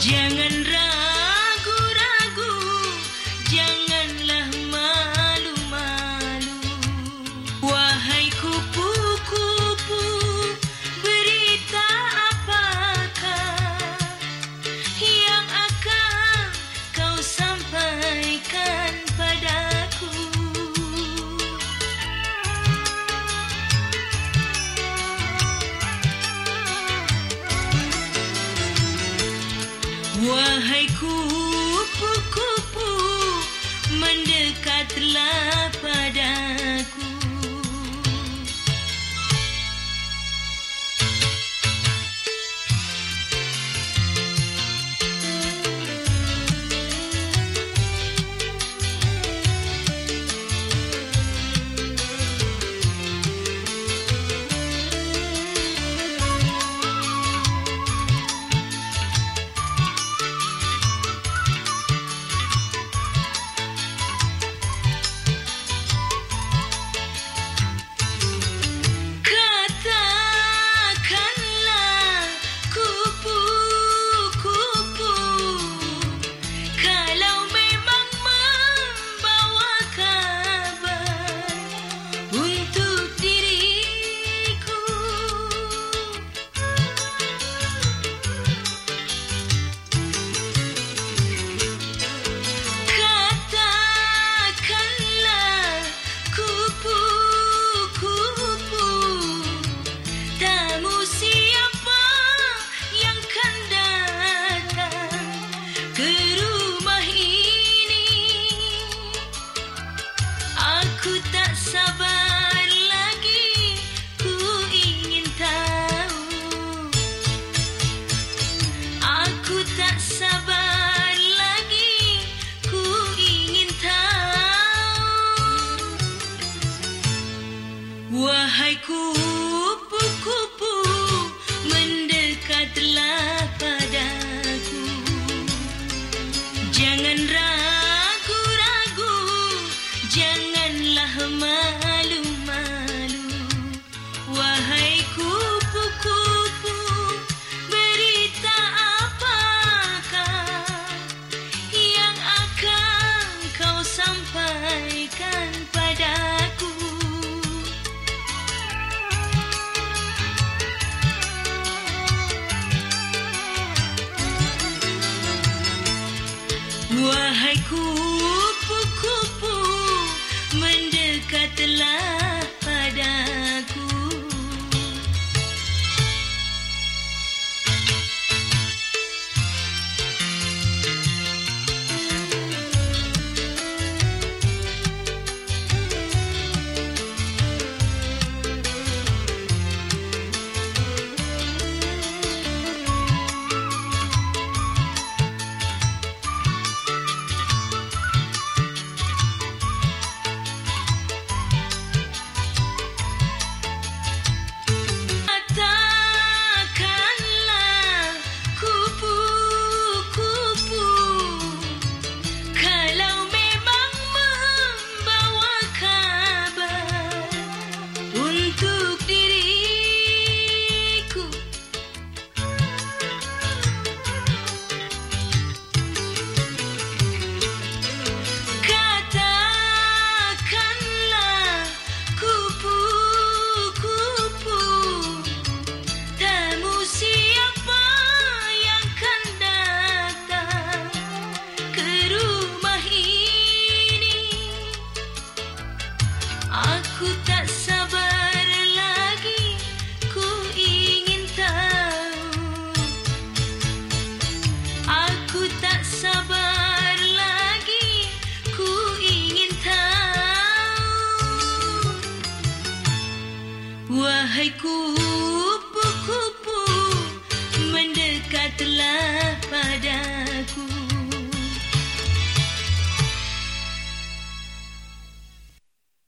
Jim Wahai kupu-kupu, mendekatlah padaku. Wahai kupu-kupu Kupu-kupu mendekatlah untuk Katakanlah kupu-kupu Temu siapa yang akan datang ke rumah ini? Aku tak